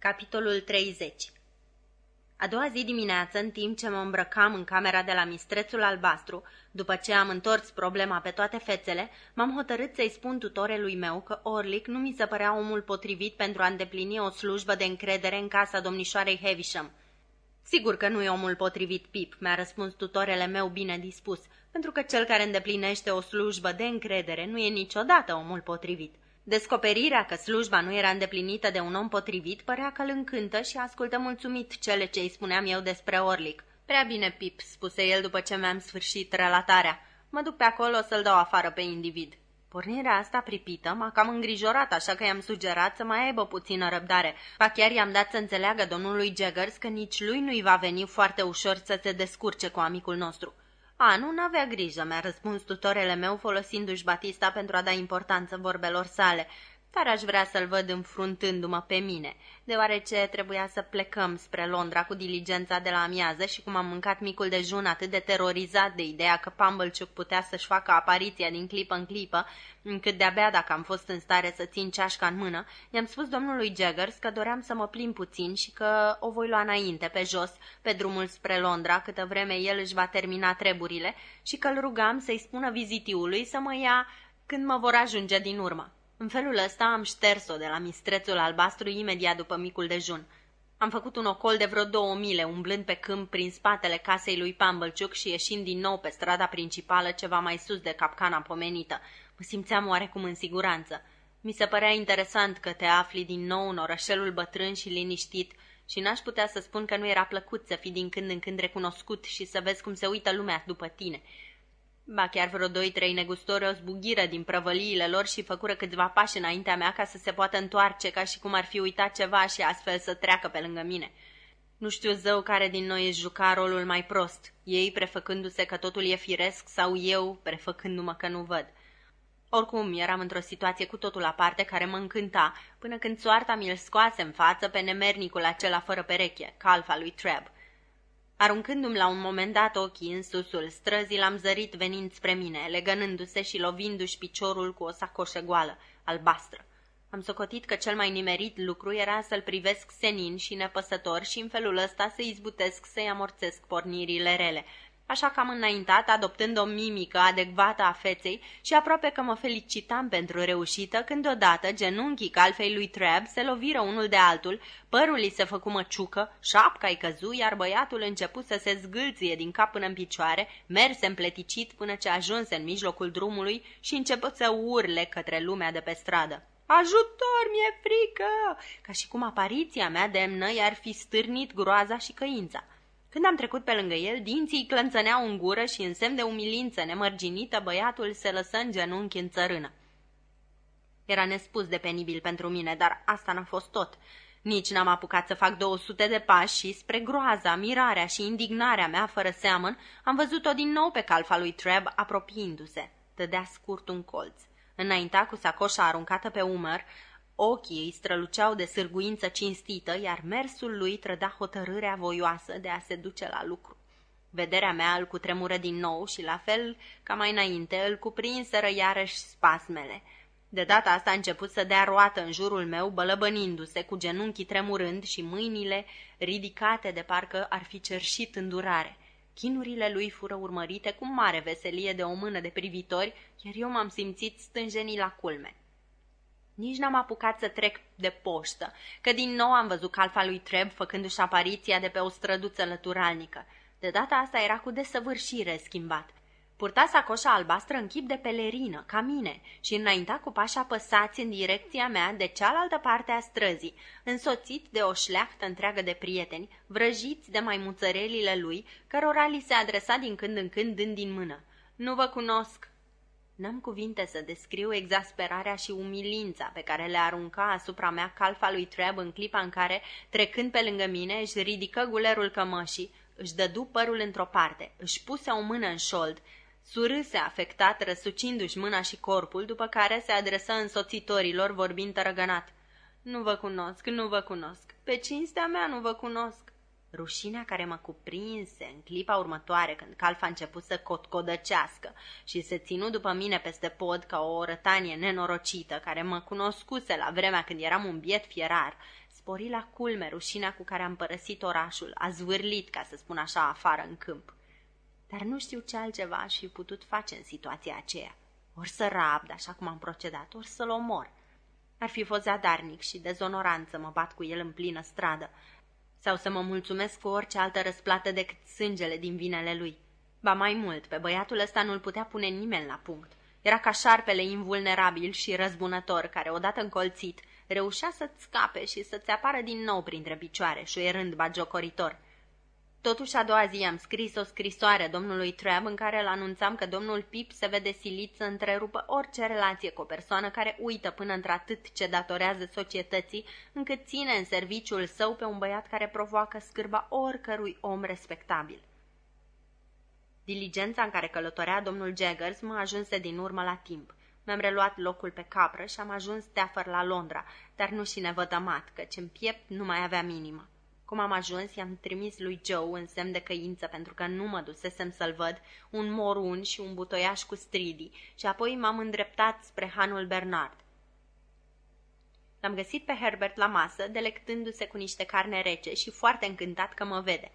Capitolul 30 A doua zi dimineață, în timp ce mă îmbrăcam în camera de la mistrețul albastru, după ce am întors problema pe toate fețele, m-am hotărât să-i spun tutorelui meu că Orlic nu mi se părea omul potrivit pentru a îndeplini o slujbă de încredere în casa domnișoarei Heavisham. Sigur că nu e omul potrivit, Pip, mi-a răspuns tutorele meu bine dispus, pentru că cel care îndeplinește o slujbă de încredere nu e niciodată omul potrivit. Descoperirea că slujba nu era îndeplinită de un om potrivit părea că îl încântă și ascultă mulțumit cele ce îi spuneam eu despre Orlic. Prea bine, Pip, spuse el după ce mi-am sfârșit relatarea. Mă duc pe acolo să-l dau afară pe individ. Pornirea asta pripită m-a cam îngrijorat, așa că i-am sugerat să mai aibă puțină răbdare. Pa chiar i-am dat să înțeleagă domnului Jaggers că nici lui nu-i va veni foarte ușor să se descurce cu amicul nostru. A, nu n-avea grijă, mi-a răspuns tutorele meu folosindu-și Batista pentru a da importanță vorbelor sale dar aș vrea să-l văd înfruntându-mă pe mine, deoarece trebuia să plecăm spre Londra cu diligența de la amiază și cum am mâncat micul dejun atât de terorizat de ideea că Pumblechook putea să-și facă apariția din clipă în clipă, încât de-abia dacă am fost în stare să țin ceașca în mână, i-am spus domnului Jaggers că doream să mă plim puțin și că o voi lua înainte, pe jos, pe drumul spre Londra, câtă vreme el își va termina treburile și că îl rugam să-i spună vizitiului să mă ia când mă vor ajunge din urmă. În felul ăsta am șters-o de la mistrețul albastru imediat după micul dejun. Am făcut un ocol de vreo două mile, umblând pe câmp prin spatele casei lui Pumblechook și ieșind din nou pe strada principală ceva mai sus de capcana pomenită. Mă simțeam oarecum în siguranță. Mi se părea interesant că te afli din nou în orășelul bătrân și liniștit și n-aș putea să spun că nu era plăcut să fii din când în când recunoscut și să vezi cum se uită lumea după tine. Ba chiar vreo doi-trei negustori o zbugiră din prăvăliile lor și făcură câțiva pași înaintea mea ca să se poată întoarce ca și cum ar fi uitat ceva și astfel să treacă pe lângă mine. Nu știu zău care din noi își juca rolul mai prost, ei prefăcându-se că totul e firesc sau eu prefăcându-mă că nu văd. Oricum, eram într-o situație cu totul aparte care mă încânta, până când soarta mi-l scoase în față pe nemernicul acela fără pereche, calfa lui Treb. Aruncându-mi la un moment dat ochii în susul străzii, l-am zărit venind spre mine, legănându-se și lovindu-și piciorul cu o sacoșă goală, albastră. Am socotit că cel mai nimerit lucru era să-l privesc senin și nepăsător și în felul ăsta să izbutesc să-i amorțesc pornirile rele, așa că am înaintat, adoptând o mimică adecvată a feței și aproape că mă felicitam pentru reușită, când odată genunchii calfei lui Treb se loviră unul de altul, părul li se făcu măciucă, șapca-i căzu, iar băiatul început să se zgâlție din cap până în picioare, merse împleticit până ce ajunse în mijlocul drumului și început să urle către lumea de pe stradă. Ajutor, mi-e frică! Ca și cum apariția mea demnă i-ar fi stârnit groaza și căința. Când am trecut pe lângă el, dinții clănțăneau în gură și în semn de umilință nemărginită, băiatul se lăsă în genunchi în țărână. Era nespus de penibil pentru mine, dar asta n-a fost tot. Nici n-am apucat să fac 200 de pași și, spre groaza, mirarea și indignarea mea fără seamăn, am văzut-o din nou pe calfa lui Treb apropiindu-se. Tădea scurt un colț. Înainta cu sacoșa aruncată pe umăr, Ochii îi străluceau de sârguință cinstită, iar mersul lui trăda hotărârea voioasă de a se duce la lucru. Vederea mea îl cutremură din nou și, la fel ca mai înainte, îl cuprinseră iarăși spasmele. De data asta a început să dea roată în jurul meu, bălăbănindu-se, cu genunchii tremurând și mâinile ridicate de parcă ar fi cerșit îndurare. Chinurile lui fură urmărite cu mare veselie de o mână de privitori, iar eu m-am simțit stânjenii la culme. Nici n-am apucat să trec de poștă, că din nou am văzut calfa lui Treb făcându-și apariția de pe o străduță lăturalnică. De data asta era cu desăvârșire schimbat. Purta sacoșa albastră în chip de pelerină, ca mine, și înainta cu pași apăsați în direcția mea de cealaltă parte a străzii, însoțit de o șleachtă întreagă de prieteni, vrăjiți de maimuțărelile lui, cărora li se adresa din când în când dând din mână. Nu vă cunosc, N-am cuvinte să descriu exasperarea și umilința pe care le arunca asupra mea calfa lui Treb în clipa în care, trecând pe lângă mine, își ridică gulerul cămășii, își dădu părul într-o parte, își puse o mână în șold, surâse afectat răsucindu-și mâna și corpul, după care se adresă însoțitorilor vorbind tărăgănat. Nu vă cunosc, nu vă cunosc. Pe cinstea mea nu vă cunosc. Rușinea care mă cuprinse în clipa următoare când calfa a început să cotcodăcească și se ținu după mine peste pod ca o rătanie nenorocită care mă cunoscuse la vremea când eram un biet fierar, spori la culme rușinea cu care am părăsit orașul, a zvârlit, ca să spun așa, afară în câmp. Dar nu știu ce altceva aș fi putut face în situația aceea. Ori să rabd, așa cum am procedat, ori să-l omor. Ar fi fost zadarnic și dezonorant să mă bat cu el în plină stradă, sau să mă mulțumesc cu orice altă răsplată decât sângele din vinele lui. Ba mai mult, pe băiatul ăsta nu-l putea pune nimeni la punct. Era ca șarpele invulnerabil și răzbunător, care, odată încolțit, reușea să-ți scape și să-ți apară din nou printre picioare, șuierând bagiocoritor. Totuși, a doua zi am scris o scrisoare domnului Treb în care îl anunțam că domnul Pip se vede silit să întrerupă orice relație cu o persoană care uită până într-atât ce datorează societății, încât ține în serviciul său pe un băiat care provoacă scârba oricărui om respectabil. Diligența în care călătorea domnul Jaggers mă ajunse din urmă la timp. Mi-am reluat locul pe capră și am ajuns teafăr la Londra, dar nu și nevătămat, căci în piept nu mai avea minimă. Cum am ajuns, i-am trimis lui Joe în semn de căință pentru că nu mă dusesem să-l văd, un morun și un butoiaș cu stridii și apoi m-am îndreptat spre hanul Bernard. L-am găsit pe Herbert la masă, delectându-se cu niște carne rece și foarte încântat că mă vede.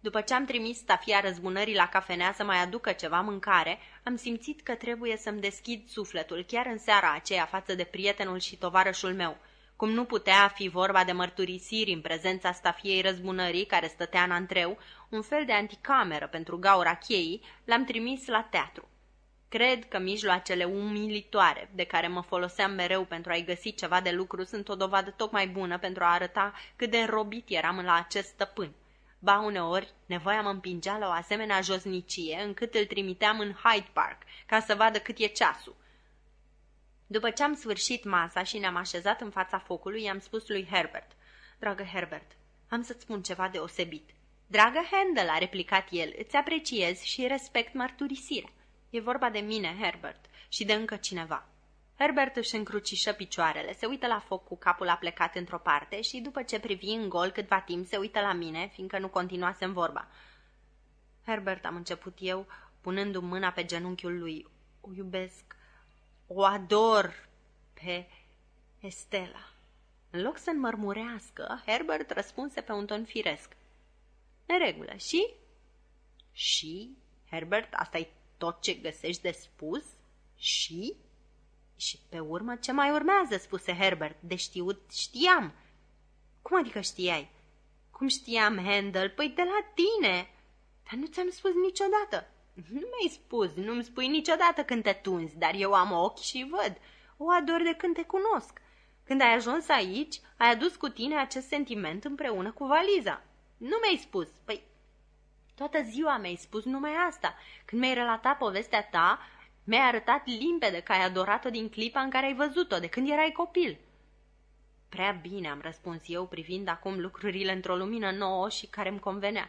După ce am trimis stafia răzbunării la cafenea să mai aducă ceva mâncare, am simțit că trebuie să-mi deschid sufletul chiar în seara aceea față de prietenul și tovarășul meu – cum nu putea fi vorba de mărturisiri în prezența stafiei răzbunării care stătea în antreu, un fel de anticameră pentru gaura cheii, l-am trimis la teatru. Cred că mijloacele umilitoare de care mă foloseam mereu pentru a-i găsi ceva de lucru sunt o dovadă tocmai bună pentru a arăta cât de înrobit eram la acest stăpân. Ba uneori, nevoia mă împingea la o asemenea josnicie încât îl trimiteam în Hyde Park ca să vadă cât e ceasul după ce am sfârșit masa și ne-am așezat în fața focului, i-am spus lui Herbert, Dragă Herbert, am să-ți spun ceva deosebit. Dragă Handel, a replicat el, îți apreciez și respect mărturisirea. E vorba de mine, Herbert, și de încă cineva. Herbert își încrucișă picioarele, se uită la foc cu capul aplecat într-o parte și, după ce privi în gol câtva timp, se uită la mine, fiindcă nu continuasem vorba. Herbert, am început eu, punându-mi mâna pe genunchiul lui. O iubesc o ador pe Estela. În loc să înmărmurească, Herbert răspunse pe un ton firesc. În regulă, și? Și? Herbert, asta e tot ce găsești de spus? Și? Și pe urmă ce mai urmează, spuse Herbert. De știut știam. Cum adică știai? Cum știam, Handel? Păi de la tine. Dar nu ți-am spus niciodată. Nu mi-ai spus, nu-mi spui niciodată când te tunzi, dar eu am ochi și văd. O ador de când te cunosc. Când ai ajuns aici, ai adus cu tine acest sentiment împreună cu valiza. Nu mi-ai spus. Păi, toată ziua mi-ai spus numai asta. Când mi-ai relatat povestea ta, mi-ai arătat limpede că ai adorat-o din clipa în care ai văzut-o, de când erai copil. Prea bine, am răspuns eu, privind acum lucrurile într-o lumină nouă și care îmi convenea.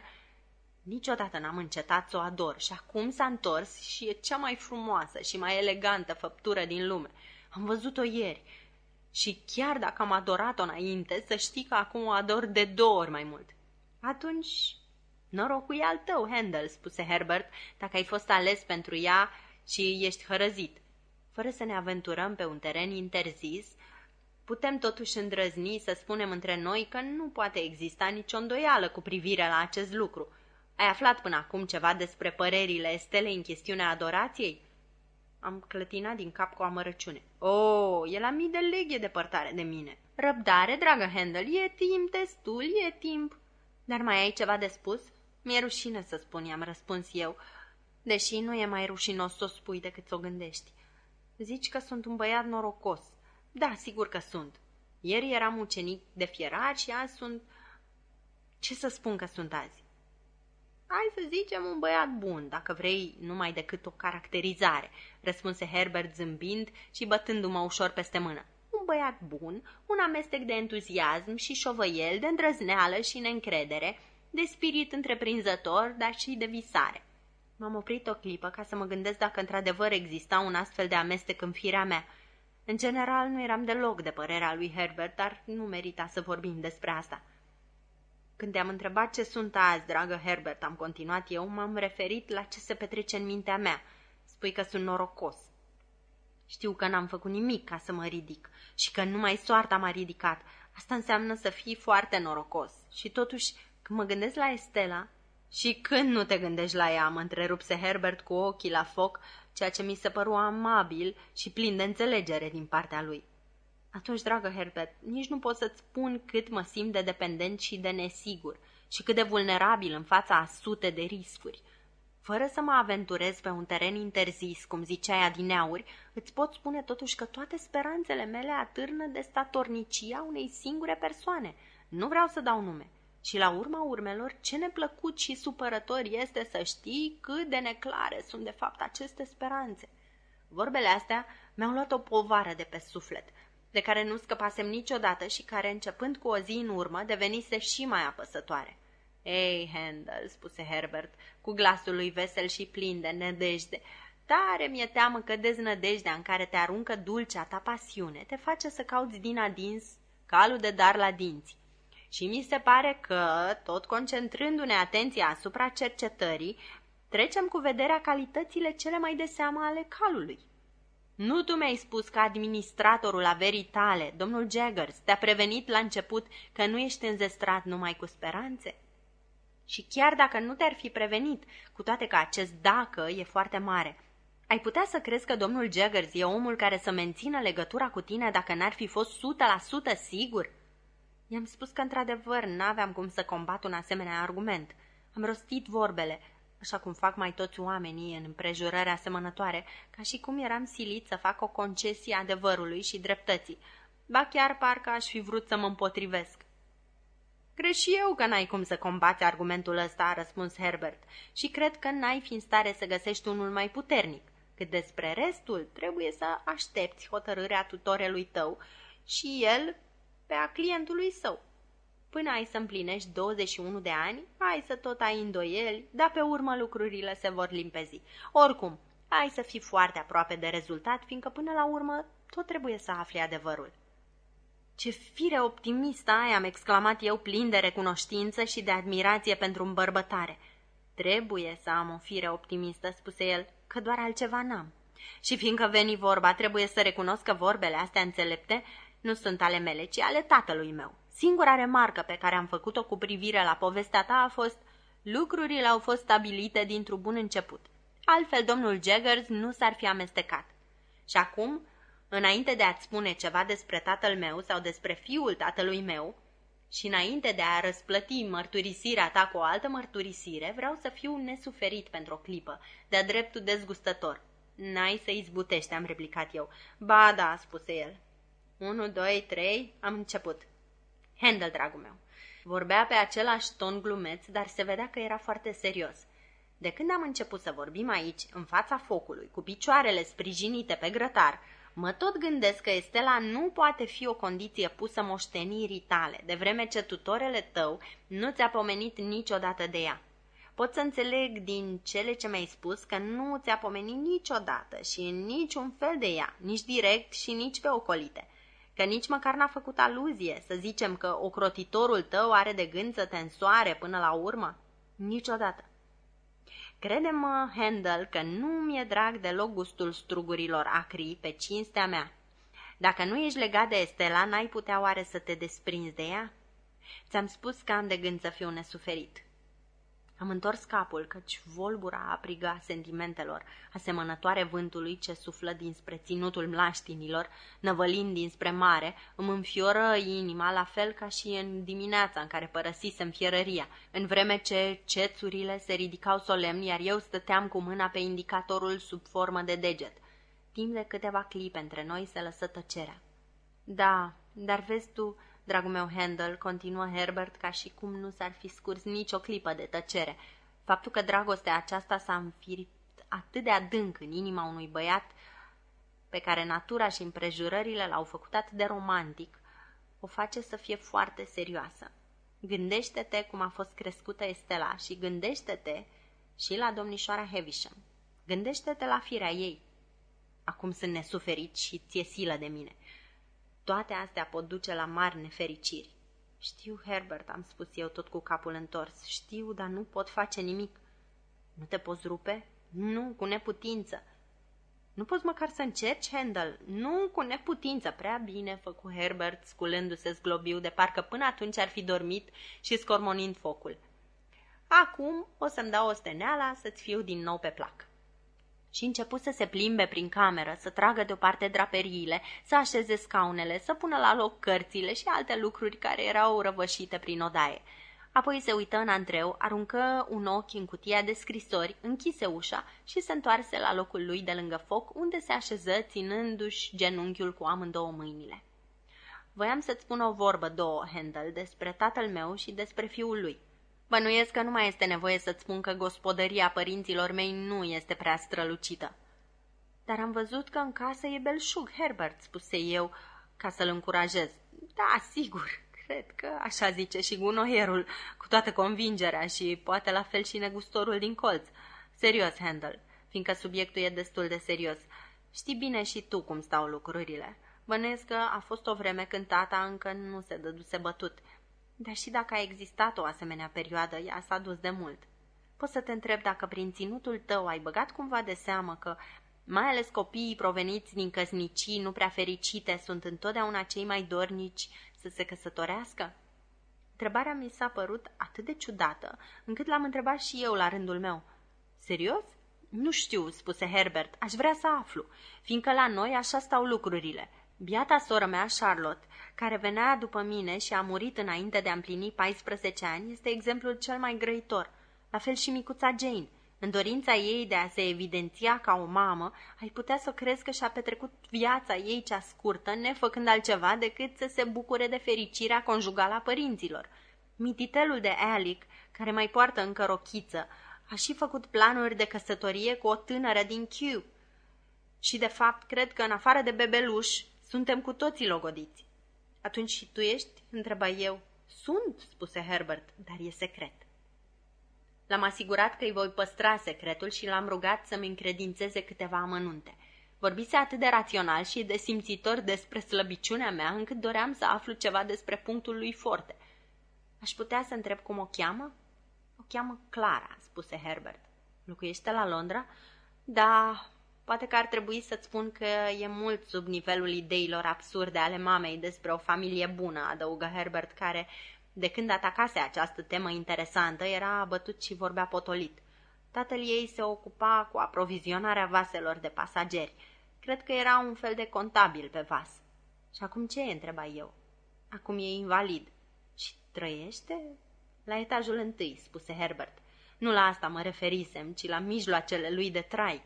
Niciodată n-am încetat să o ador și acum s-a întors și e cea mai frumoasă și mai elegantă făptură din lume. Am văzut-o ieri și chiar dacă am adorat-o înainte, să știi că acum o ador de două ori mai mult. Atunci, norocul e al tău, Handel, spuse Herbert, dacă ai fost ales pentru ea și ești hărăzit. Fără să ne aventurăm pe un teren interzis, putem totuși îndrăzni să spunem între noi că nu poate exista nicio îndoială cu privire la acest lucru – ai aflat până acum ceva despre părerile Estelei în chestiunea adorației?" Am clătinat din cap cu amărăciune. Oh, e la mii de leghe depărtare de mine. Răbdare, dragă Handel, e timp destul, e timp. Dar mai ai ceva de spus? Mi-e rușine să spun, i-am răspuns eu, deși nu e mai rușinos să o spui decât să o gândești. Zici că sunt un băiat norocos. Da, sigur că sunt. Ieri eram ucenic de fierat și azi sunt... Ce să spun că sunt azi? Hai să zicem un băiat bun, dacă vrei numai decât o caracterizare, răspunse Herbert zâmbind și bătându-mă ușor peste mână. Un băiat bun, un amestec de entuziasm și șovăiel, de îndrăzneală și neîncredere, de spirit întreprinzător, dar și de visare. M-am oprit o clipă ca să mă gândesc dacă într-adevăr exista un astfel de amestec în firea mea. În general, nu eram deloc de părerea lui Herbert, dar nu merita să vorbim despre asta. Când te-am întrebat ce sunt azi, dragă Herbert, am continuat eu, m-am referit la ce se petrece în mintea mea. Spui că sunt norocos. Știu că n-am făcut nimic ca să mă ridic și că numai soarta m-a ridicat. Asta înseamnă să fii foarte norocos. Și totuși, când mă gândesc la Estela, și când nu te gândești la ea, mă întrerupse Herbert cu ochii la foc, ceea ce mi se păru amabil și plin de înțelegere din partea lui. Atunci, dragă Herbert, nici nu pot să-ți spun cât mă simt de dependent și de nesigur și cât de vulnerabil în fața a sute de riscuri. Fără să mă aventurez pe un teren interzis, cum zicea adineauri, îți pot spune totuși că toate speranțele mele atârnă de statornicia unei singure persoane. Nu vreau să dau nume. Și la urma urmelor, ce neplăcut și supărător este să știi cât de neclare sunt de fapt aceste speranțe. Vorbele astea mi-au luat o povară de pe suflet, de care nu scăpasem niciodată și care, începând cu o zi în urmă, devenise și mai apăsătoare. Ei, Handel, spuse Herbert, cu glasul lui vesel și plin de nedejde, tare mi-e teamă că deznădejdea în care te aruncă dulcea ta pasiune te face să cauți din adins calul de dar la dinți. Și mi se pare că, tot concentrându-ne atenția asupra cercetării, trecem cu vederea calitățile cele mai de seamă ale calului. Nu tu mi-ai spus că administratorul averii tale, domnul Jaggers, te-a prevenit la început că nu ești înzestrat numai cu speranțe? Și chiar dacă nu te-ar fi prevenit, cu toate că acest dacă e foarte mare, ai putea să crezi că domnul Jaggers e omul care să mențină legătura cu tine dacă n-ar fi fost 100% sigur? I-am spus că într-adevăr n-aveam cum să combat un asemenea argument. Am rostit vorbele, așa cum fac mai toți oamenii în împrejurări asemănătoare, ca și cum eram silit să fac o concesie adevărului și dreptății, ba chiar parcă aș fi vrut să mă împotrivesc. Cred și eu că n-ai cum să combați argumentul ăsta, a răspuns Herbert, și cred că n-ai fi în stare să găsești unul mai puternic. Cât despre restul, trebuie să aștepți hotărârea tutorelui tău și el pe a clientului său. Până ai să împlinești 21 de ani, ai să tot ai îndoieli, dar pe urmă lucrurile se vor limpezi. Oricum, ai să fii foarte aproape de rezultat, fiindcă până la urmă tot trebuie să afli adevărul. Ce fire optimistă ai, am exclamat eu plin de recunoștință și de admirație pentru îmbărbătare. Trebuie să am o fire optimistă, spuse el, că doar altceva n-am. Și fiindcă veni vorba, trebuie să recunosc că vorbele astea înțelepte nu sunt ale mele, ci ale tatălui meu. Singura remarcă pe care am făcut-o cu privire la povestea ta a fost lucrurile au fost stabilite dintr-un bun început. Altfel, domnul Jaggers nu s-ar fi amestecat. Și acum, înainte de a-ți spune ceva despre tatăl meu sau despre fiul tatălui meu, și înainte de a răsplăti mărturisirea ta cu o altă mărturisire, vreau să fiu nesuferit pentru o clipă, de-a dreptul dezgustător. N-ai să izbutești, am replicat eu. Ba da, spuse el. Unu, doi, trei, am început. Handel, dragul meu. Vorbea pe același ton glumeț, dar se vedea că era foarte serios. De când am început să vorbim aici, în fața focului, cu picioarele sprijinite pe grătar, mă tot gândesc că Estela nu poate fi o condiție pusă moștenirii tale, de vreme ce tutorele tău nu ți-a pomenit niciodată de ea. Pot să înțeleg din cele ce mi-ai spus că nu ți-a pomenit niciodată și în niciun fel de ea, nici direct și nici pe ocolite că nici măcar n-a făcut aluzie, să zicem că ocrotitorul tău are de gând să te însoare până la urmă? Niciodată. Crede-mă, Handel, că nu mi-e drag deloc gustul strugurilor acri pe cinstea mea. Dacă nu ești legat de Estela, n-ai putea oare să te desprinzi de ea? Ți-am spus că am de gând să fiu nesuferit. Am întors capul, căci volbura apriga sentimentelor, asemănătoare vântului ce suflă dinspre ținutul mlaștinilor, năvălind dinspre mare, îmi înfioră inima, la fel ca și în dimineața în care părăsisem fierăria, în vreme ce cețurile se ridicau solemn, iar eu stăteam cu mâna pe indicatorul sub formă de deget. Timp de câteva clipe între noi se lăsă tăcerea. Da, dar vezi tu, Dragul meu Handel, continuă Herbert ca și cum nu s-ar fi scurs nicio clipă de tăcere. Faptul că dragostea aceasta s-a înfiript atât de adânc în inima unui băiat pe care natura și împrejurările l-au făcut atât de romantic, o face să fie foarte serioasă. Gândește-te cum a fost crescută Estela și gândește-te și la domnișoara Heavisham. Gândește-te la firea ei. Acum sunt nesuferit și ție silă de mine. Toate astea pot duce la mari nefericiri. Știu, Herbert, am spus eu tot cu capul întors. Știu, dar nu pot face nimic. Nu te poți rupe? Nu, cu neputință. Nu poți măcar să încerci, Handel? Nu cu neputință. Prea bine, făcu Herbert, sculându-se zglobiu, de parcă până atunci ar fi dormit și scormonind focul. Acum o să-mi dau o steneala să-ți fiu din nou pe plac. Și început să se plimbe prin cameră, să tragă deoparte draperiile, să așeze scaunele, să pună la loc cărțile și alte lucruri care erau răvășite prin odaie. Apoi se uită în Andreu, aruncă un ochi în cutia de scrisori, închise ușa și se întoarse la locul lui de lângă foc, unde se așeză ținându-și genunchiul cu amândouă mâinile. Voiam să-ți spun o vorbă, două, Handel, despre tatăl meu și despre fiul lui. Bănuiesc că nu mai este nevoie să-ți spun că gospodăria părinților mei nu este prea strălucită. Dar am văzut că în casă e belșug, Herbert, spuse eu, ca să-l încurajez. Da, sigur, cred că așa zice și gunoierul, cu toată convingerea și poate la fel și negustorul din colț. Serios, Handel, fiindcă subiectul e destul de serios. Știi bine și tu cum stau lucrurile. Bănesc că a fost o vreme când tata încă nu se dăduse bătut. Dar și dacă a existat o asemenea perioadă, ea s-a dus de mult. Poți să te întreb dacă prin ținutul tău ai băgat cumva de seamă că, mai ales copiii proveniți din căsnicii nu prea fericite, sunt întotdeauna cei mai dornici să se căsătorească? Întrebarea mi s-a părut atât de ciudată, încât l-am întrebat și eu la rândul meu. Serios? Nu știu, spuse Herbert, aș vrea să aflu, fiindcă la noi așa stau lucrurile. Biata soră mea, Charlotte, care venea după mine și a murit înainte de a împlini 14 ani, este exemplul cel mai grăitor. La fel și micuța Jane. În dorința ei de a se evidenția ca o mamă, ai putea să crezi că și-a petrecut viața ei cea scurtă, nefăcând altceva decât să se bucure de fericirea conjugală a părinților. Mititelul de Alic, care mai poartă încă rochiță, a și făcut planuri de căsătorie cu o tânără din Kew. Și, de fapt, cred că, în afară de bebeluș, suntem cu toții logodiți. Atunci și tu ești? întreba eu. Sunt, spuse Herbert, dar e secret. L-am asigurat că îi voi păstra secretul și l-am rugat să-mi încredințeze câteva amănunte. Vorbise atât de rațional și de simțitor despre slăbiciunea mea, încât doream să aflu ceva despre punctul lui forte. Aș putea să întreb cum o cheamă? O cheamă Clara, spuse Herbert. Locuiește la Londra? Da, Poate că ar trebui să-ți spun că e mult sub nivelul ideilor absurde ale mamei despre o familie bună, adăugă Herbert, care, de când atacase această temă interesantă, era abătut și vorbea potolit. Tatăl ei se ocupa cu aprovizionarea vaselor de pasageri. Cred că era un fel de contabil pe vas. Și acum ce e, întreba eu. Acum e invalid. Și trăiește? La etajul întâi, spuse Herbert. Nu la asta mă referisem, ci la mijloacele lui de trai.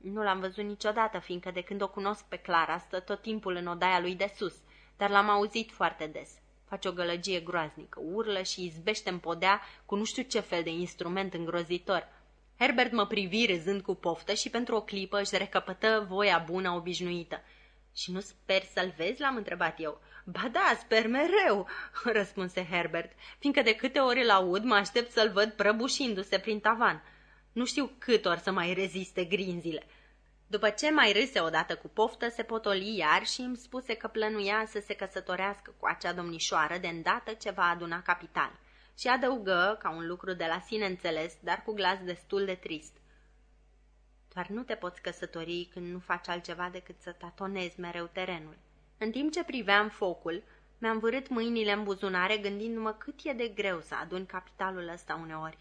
Nu l-am văzut niciodată, fiindcă de când o cunosc pe Clara, stă tot timpul în odaia lui de sus, dar l-am auzit foarte des. Face o gălăgie groaznică, urlă și izbește în podea cu nu știu ce fel de instrument îngrozitor. Herbert mă privi râzând cu poftă și pentru o clipă își recăpătă voia bună obișnuită. Și nu sper să-l vezi?" l-am întrebat eu. Ba da, sper mereu," răspunse Herbert, fiindcă de câte ori îl aud, mă aștept să-l văd prăbușindu-se prin tavan. Nu știu cât or să mai reziste grinzile. După ce mai râse odată cu poftă, se potoli iar și îmi spuse că plănuia să se căsătorească cu acea domnișoară de îndată ce va aduna capital. Și adăugă, ca un lucru de la sine înțeles, dar cu glas destul de trist. Doar nu te poți căsători când nu faci altceva decât să tatonezi mereu terenul. În timp ce priveam focul, mi-am vârât mâinile în buzunare gândindu-mă cât e de greu să adun capitalul ăsta uneori.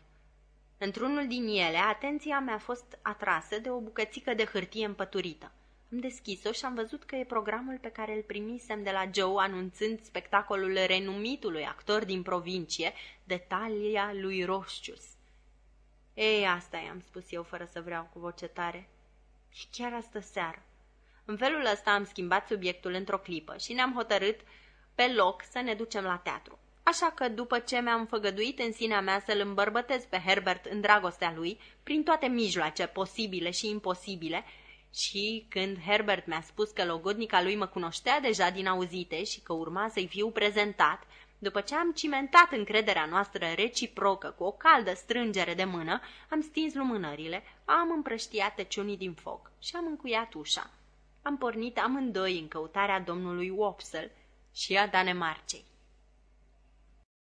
Într-unul din ele, atenția mea a fost atrasă de o bucățică de hârtie împăturită. Am deschis-o și am văzut că e programul pe care îl primisem de la Joe anunțând spectacolul renumitului actor din provincie, de talia lui Roșcius. Ei, asta i-am spus eu fără să vreau cu voce tare. Și chiar astă seară. În felul ăsta am schimbat subiectul într-o clipă și ne-am hotărât pe loc să ne ducem la teatru. Așa că, după ce mi-am făgăduit în sinea mea să-l îmbărbătez pe Herbert în dragostea lui, prin toate mijloace posibile și imposibile, și când Herbert mi-a spus că logodnica lui mă cunoștea deja din auzite și că urma să-i fiu prezentat, după ce am cimentat încrederea noastră reciprocă cu o caldă strângere de mână, am stins lumânările, am împrăștiat teciunii din foc și am încuiat ușa. Am pornit amândoi în căutarea domnului Wopsle și a Danemarcei.